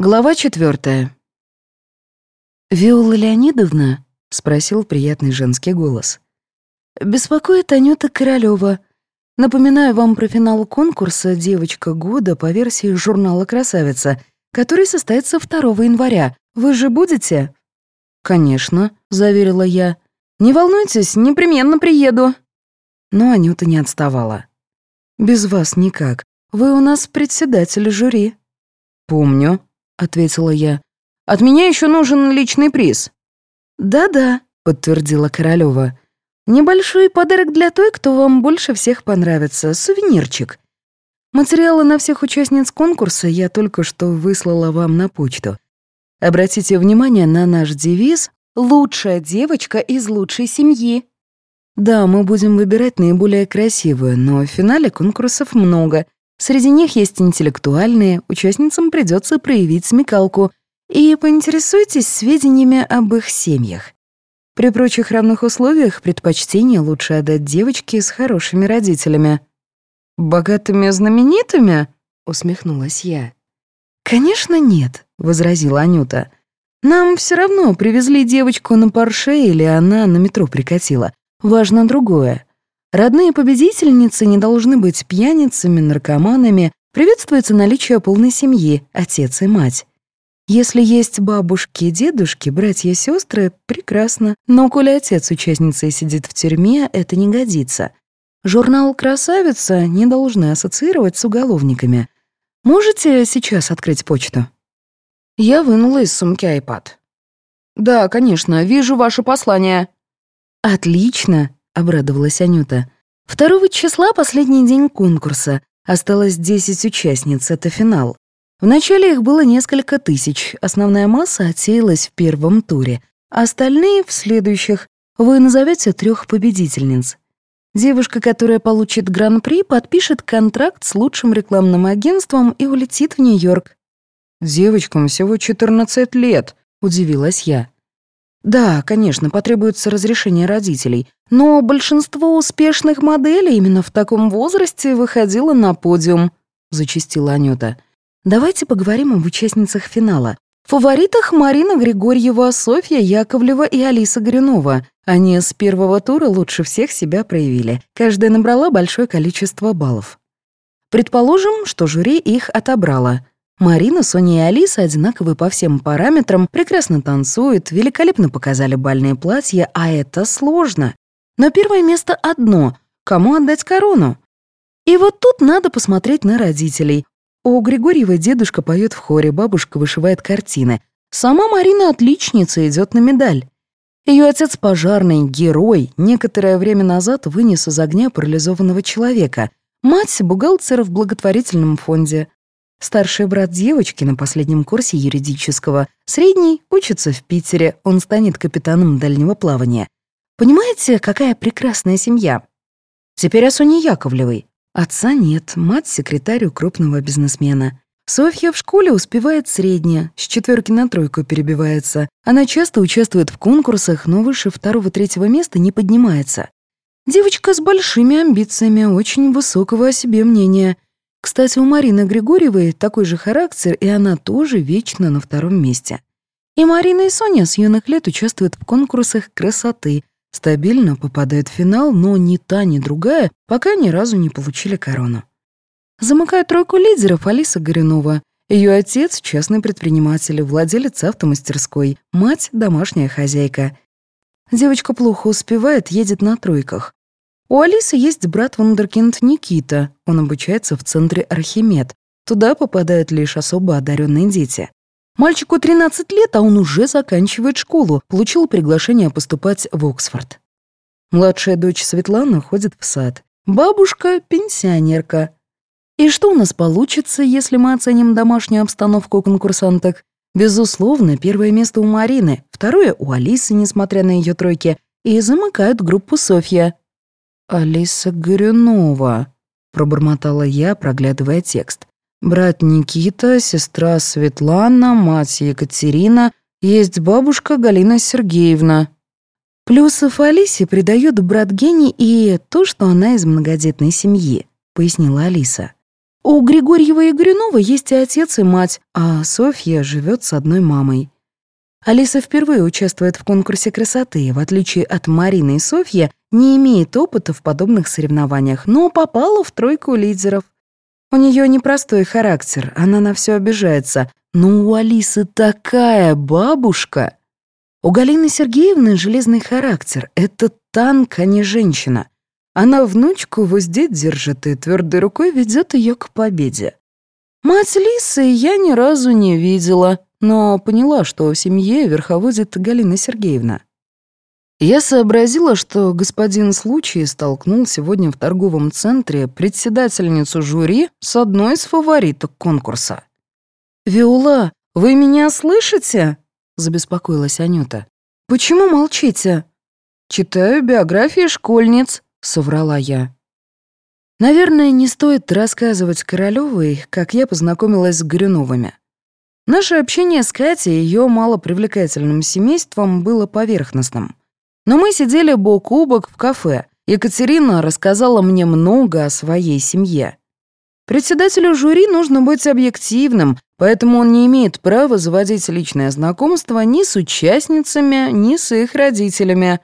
Глава четвертая. «Виола Леонидовна?» — спросил приятный женский голос. «Беспокоит Анюта Королёва. Напоминаю вам про финал конкурса «Девочка года» по версии журнала «Красавица», который состоится 2 января. Вы же будете?» «Конечно», — заверила я. «Не волнуйтесь, непременно приеду». Но Анюта не отставала. «Без вас никак. Вы у нас председатель жюри». «Помню», — ответила я. «От меня еще нужен личный приз». «Да-да», — подтвердила Королева. «Небольшой подарок для той, кто вам больше всех понравится. Сувенирчик. Материалы на всех участниц конкурса я только что выслала вам на почту. Обратите внимание на наш девиз «Лучшая девочка из лучшей семьи». Да, мы будем выбирать наиболее красивую, но в финале конкурсов много — Среди них есть интеллектуальные, участницам придется проявить смекалку, и поинтересуйтесь сведениями об их семьях. При прочих равных условиях предпочтение лучше отдать девочке с хорошими родителями. «Богатыми знаменитыми?» — усмехнулась я. «Конечно нет», — возразила Анюта. «Нам все равно привезли девочку на парше или она на метро прикатила. Важно другое. Родные победительницы не должны быть пьяницами, наркоманами, приветствуется наличие полной семьи, отец и мать. Если есть бабушки, дедушки, братья сестры, прекрасно. Но коли отец участницы сидит в тюрьме, это не годится. Журнал «Красавица» не должны ассоциировать с уголовниками. Можете сейчас открыть почту? Я вынула из сумки iPad. «Да, конечно, вижу ваше послание». «Отлично», обрадовалась Анюта. Второго числа последний день конкурса. Осталось 10 участниц, это финал. Вначале их было несколько тысяч, основная масса отсеялась в первом туре, остальные — в следующих. Вы назовете трех победительниц. Девушка, которая получит гран-при, подпишет контракт с лучшим рекламным агентством и улетит в Нью-Йорк. «Девочкам всего 14 лет», — удивилась я. Да, конечно, потребуется разрешение родителей, но большинство успешных моделей именно в таком возрасте выходило на подиум, зачастила Анюта. Давайте поговорим об участницах финала. В фаворитах Марина Григорьева, Софья Яковлева и Алиса Горюнова. Они с первого тура лучше всех себя проявили. Каждая набрала большое количество баллов. Предположим, что жюри их отобрало. Марина, Соня и Алиса одинаковы по всем параметрам, прекрасно танцуют, великолепно показали бальные платья, а это сложно. Но первое место одно — кому отдать корону? И вот тут надо посмотреть на родителей. У Григорьевой дедушка поет в хоре, бабушка вышивает картины. Сама Марина отличница, идет на медаль. Ее отец пожарный, герой, некоторое время назад вынес из огня парализованного человека. Мать — бухгалтер в благотворительном фонде. Старший брат девочки на последнем курсе юридического, средний учится в Питере, он станет капитаном дальнего плавания. Понимаете, какая прекрасная семья? Теперь о Соне Яковлевой. Отца нет, мать — секретарь у крупного бизнесмена. Софья в школе успевает средняя, с четверки на тройку перебивается. Она часто участвует в конкурсах, но выше второго-третьего места не поднимается. Девочка с большими амбициями, очень высокого о себе мнения — кстати, у Марины Григорьевой такой же характер, и она тоже вечно на втором месте. И Марина и Соня с юных лет участвуют в конкурсах красоты, стабильно попадают в финал, но ни та, ни другая пока ни разу не получили корону. Замыкает тройку лидеров Алиса Горюнова. Ее отец — частный предприниматель, владелец автомастерской, мать — домашняя хозяйка. Девочка плохо успевает, едет на тройках. У Алисы есть брат вундеркинд Никита. Он обучается в центре Архимед. Туда попадают лишь особо одаренные дети. Мальчику 13 лет, а он уже заканчивает школу, получил приглашение поступать в Оксфорд. Младшая дочь Светлана ходит в сад. Бабушка — пенсионерка. И что у нас получится, если мы оценим домашнюю обстановку конкурсанток? Безусловно, первое место у Марины, второе — у Алисы, несмотря на ее тройки, и замыкают группу Софья. «Алиса Горюнова», — пробормотала я, проглядывая текст. «Брат Никита, сестра Светлана, мать Екатерина, есть бабушка Галина Сергеевна». «Плюсов Алисе придает брат Гений и то, что она из многодетной семьи», — пояснила Алиса. У Григорьева и Горюнова есть и отец, и мать, а Софья живет с одной мамой. Алиса впервые участвует в конкурсе красоты, в отличие от Марины и Софьи, не имеет опыта в подобных соревнованиях, но попала в тройку лидеров. У нее непростой характер, она на все обижается, но у Алисы такая бабушка. У Галины Сергеевны железный характер, это танк, а не женщина. Она внучку в узде держит и твердой рукой ведет ее к победе. Мать Лисы я ни разу не видела, но поняла, что в семье верховодит Галина Сергеевна. Я сообразила, что господин Случай столкнул сегодня в торговом центре председательницу жюри с одной из фавориток конкурса. «Виола, вы меня слышите?» — забеспокоилась Анюта. «Почему молчите?» «Читаю биографии школьниц», — соврала я. Наверное, не стоит рассказывать Королёвой, как я познакомилась с Горюновыми. Наше общение с Катей и ее малопривлекательным семейством было поверхностным. Но мы сидели бок о бок в кафе. Екатерина рассказала мне много о своей семье. Председателю жюри нужно быть объективным, поэтому он не имеет права заводить личное знакомство ни с участницами, ни с их родителями.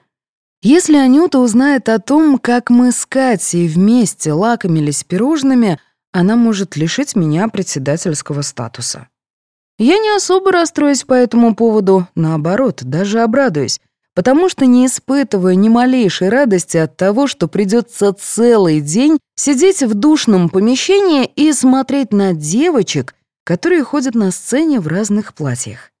Если Анюта узнает о том, как мы с Катей вместе лакомились пирожными, она может лишить меня председательского статуса. Я не особо расстроюсь по этому поводу, наоборот, даже обрадуюсь, потому что не испытываю ни малейшей радости от того, что придется целый день сидеть в душном помещении и смотреть на девочек, которые ходят на сцене в разных платьях.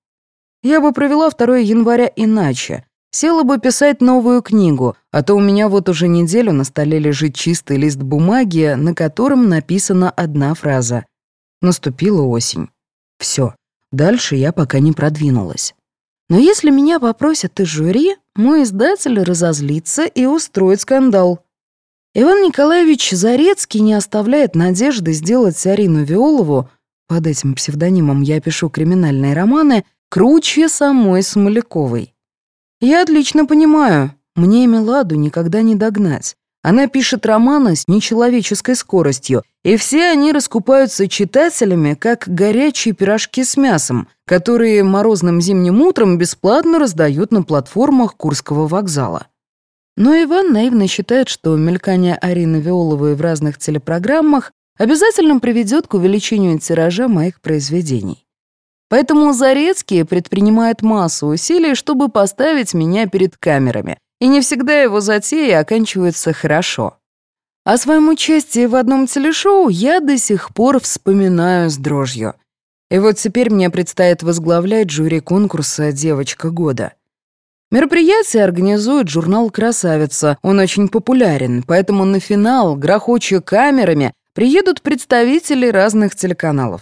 Я бы провела 2 января иначе. Села бы писать новую книгу, а то у меня вот уже неделю на столе лежит чистый лист бумаги, на котором написана одна фраза. Наступила осень. Все. Дальше я пока не продвинулась. Но если меня попросят из жюри, мой издатель разозлится и устроит скандал. Иван Николаевич Зарецкий не оставляет надежды сделать Арину Виолову, под этим псевдонимом я пишу криминальные романы, круче самой Смоляковой. Я отлично понимаю, мне Меладу никогда не догнать. Она пишет романы с нечеловеческой скоростью, и все они раскупаются читателями, как горячие пирожки с мясом, которые морозным зимним утром бесплатно раздают на платформах Курского вокзала. Но Иван наивно считает, что мелькание Арины Виоловой в разных телепрограммах обязательно приведет к увеличению тиража моих произведений. Поэтому Зарецкий предпринимает массу усилий, чтобы поставить меня перед камерами, и не всегда его затеи оканчиваются хорошо. О своем участии в одном телешоу я до сих пор вспоминаю с дрожью. И вот теперь мне предстоит возглавлять жюри конкурса «Девочка года». Мероприятие организует журнал «Красавица». Он очень популярен, поэтому на финал, грохоча камерами, приедут представители разных телеканалов.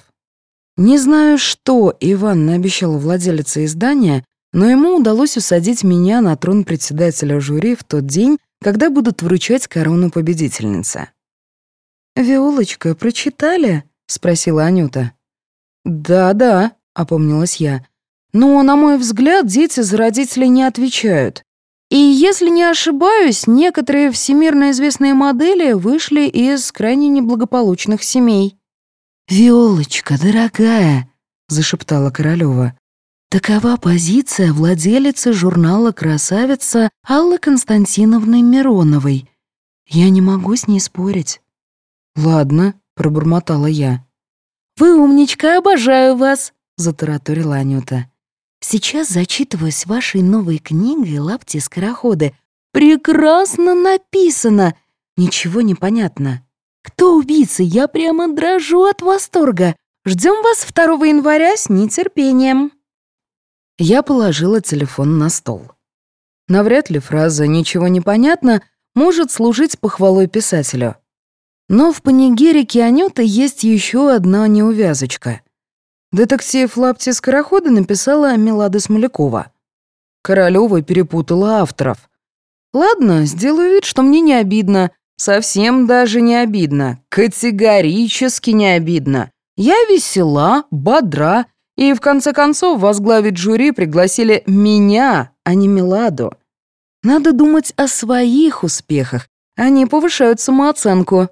Не знаю, что Иван наобещал владелице издания, но ему удалось усадить меня на трон председателя жюри в тот день, когда будут вручать корону победительницы. «Виолочка, прочитали?» — спросила Анюта. «Да-да», — опомнилась я. «Но, на мой взгляд, дети за родителей не отвечают. И, если не ошибаюсь, некоторые всемирно известные модели вышли из крайне неблагополучных семей». «Виолочка, дорогая», — зашептала Королева, Такова позиция владелицы журнала «Красавица» Аллы Константиновны Мироновой. Я не могу с ней спорить. «Ладно», — пробормотала я. «Вы умничка, обожаю вас», — затараторила Анюта. «Сейчас зачитываюсь вашей новой книгой «Лапти-скороходы». Прекрасно написано. Ничего не понятно. Кто убийца? Я прямо дрожу от восторга. Ждем вас 2 января с нетерпением». Я положила телефон на стол. Навряд ли фраза «ничего не понятно» может служить похвалой писателю. Но в панигерике Анюты есть еще одна неувязочка. Детектив Лапти Скорохода написала Мелада Смолякова. Королева перепутала авторов. Ладно, сделаю вид, что мне не обидно. Совсем даже не обидно. Категорически не обидно. Я весела, бодра и в конце концов возглавить жюри пригласили меня, а не Меладу. Надо думать о своих успехах, они повышают самооценку.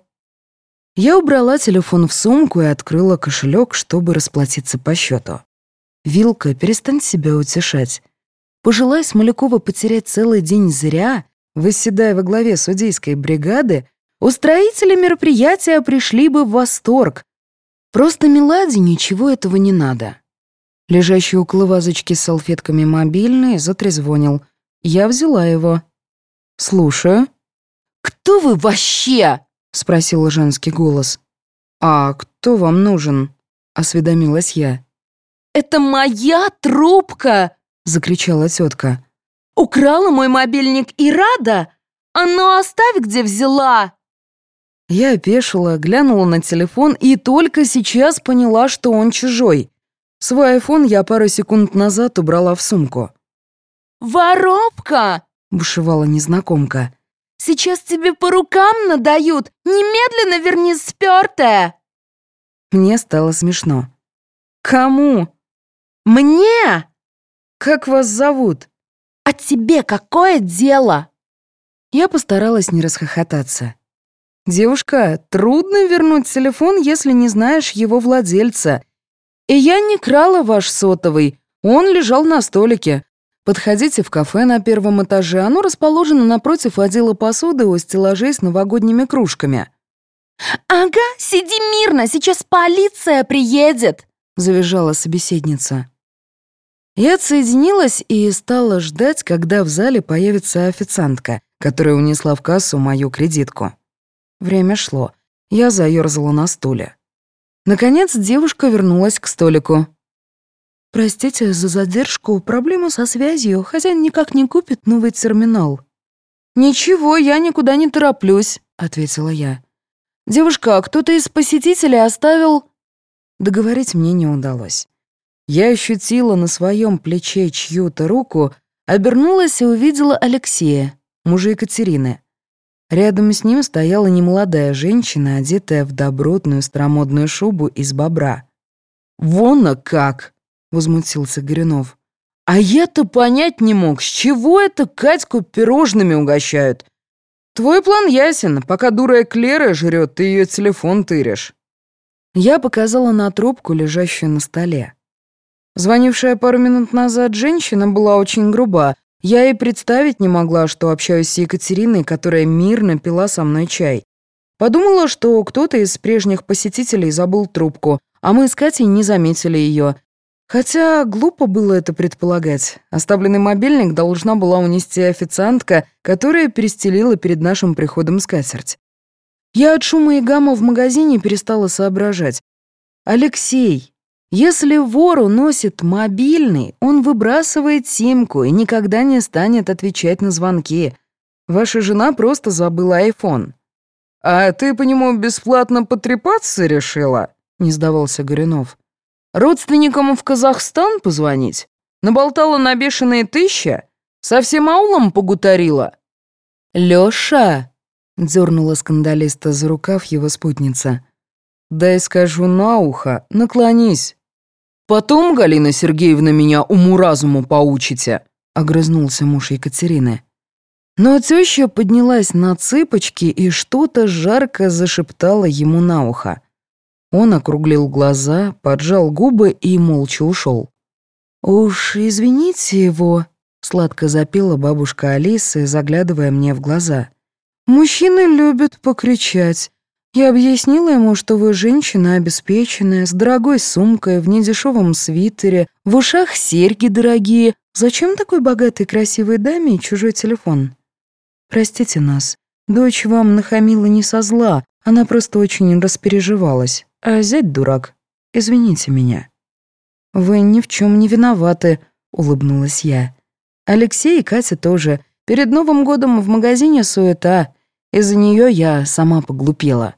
Я убрала телефон в сумку и открыла кошелек, чтобы расплатиться по счету. Вилка, перестань себя утешать. Пожелай Смолякова потерять целый день зря, восседая во главе судейской бригады, устроители мероприятия пришли бы в восторг. Просто Меладе ничего этого не надо. Лежащий около вазочки с салфетками мобильный затрезвонил. Я взяла его. «Слушаю». «Кто вы вообще?» — спросил женский голос. «А кто вам нужен?» — осведомилась я. «Это моя трубка!» — закричала тетка. «Украла мой мобильник и рада? А ну оставь, где взяла!» Я опешила, глянула на телефон и только сейчас поняла, что он чужой. Свой айфон я пару секунд назад убрала в сумку. «Воробка!» — бушевала незнакомка. Сейчас тебе по рукам надают! Немедленно верни спёртое!» Мне стало смешно. «Кому?» «Мне!» «Как вас зовут?» «А тебе какое дело?» Я постаралась не расхохотаться. «Девушка, трудно вернуть телефон, если не знаешь его владельца. И я не крала ваш сотовый, он лежал на столике. Подходите в кафе на первом этаже, оно расположено напротив отдела посуды у стеллажей с новогодними кружками». «Ага, сиди мирно, сейчас полиция приедет!» — завизжала собеседница. Я отсоединилась и стала ждать, когда в зале появится официантка, которая унесла в кассу мою кредитку. Время шло. Я заёрзала на стуле. Наконец девушка вернулась к столику. «Простите за задержку, проблема со связью, хозяин никак не купит новый терминал». «Ничего, я никуда не тороплюсь», — ответила я. «Девушка, а кто-то из посетителей оставил...» Договорить мне не удалось. Я ощутила на своем плече чью-то руку, обернулась и увидела Алексея, мужа Екатерины. Рядом с ним стояла немолодая женщина, одетая в добротную старомодную шубу из бобра. «Вон как!» — возмутился Горюнов. «А я-то понять не мог, с чего это Катьку пирожными угощают? Твой план ясен, пока дурая Клера жрет, ты ее телефон тыришь». Я показала на трубку, лежащую на столе. Звонившая пару минут назад женщина была очень груба. Я и представить не могла, что общаюсь с Екатериной, которая мирно пила со мной чай. Подумала, что кто-то из прежних посетителей забыл трубку, а мы с Катей не заметили ее, Хотя глупо было это предполагать. Оставленный мобильник должна была унести официантка, которая перестелила перед нашим приходом скатерть. Я от шума и гамма в магазине перестала соображать. «Алексей, если вор уносит мобильный, он выбрасывает симку и никогда не станет отвечать на звонки. Ваша жена просто забыла айфон». «А ты по нему бесплатно потрепаться решила?» — не сдавался Горюнов. Родственникам в Казахстан позвонить? Наболтала на бешеные тысяча? Со всем аулом погутарила?» «Лёша!» — дернула скандалиста за рукав его спутница. «Дай скажу на ухо, наклонись». «Потом, Галина Сергеевна, меня уму-разуму поучите», — огрызнулся муж Екатерины. Но теща поднялась на цыпочки и что-то жарко зашептала ему на ухо. Он округлил глаза, поджал губы и молча ушел. «Уж извините его», — сладко запела бабушка Алисы, заглядывая мне в глаза. «Мужчины любят покричать. Я объяснила ему, что вы женщина обеспеченная, с дорогой сумкой, в недешевом свитере, в ушах серьги дорогие. Зачем такой богатой красивой даме чужой телефон? Простите нас. Дочь вам нахамила не со зла, она просто очень распереживалась. А зять дурак. Извините меня». «Вы ни в чем не виноваты», — улыбнулась я. «Алексей и Катя тоже. Перед Новым годом в магазине суета. Из-за нее я сама поглупела».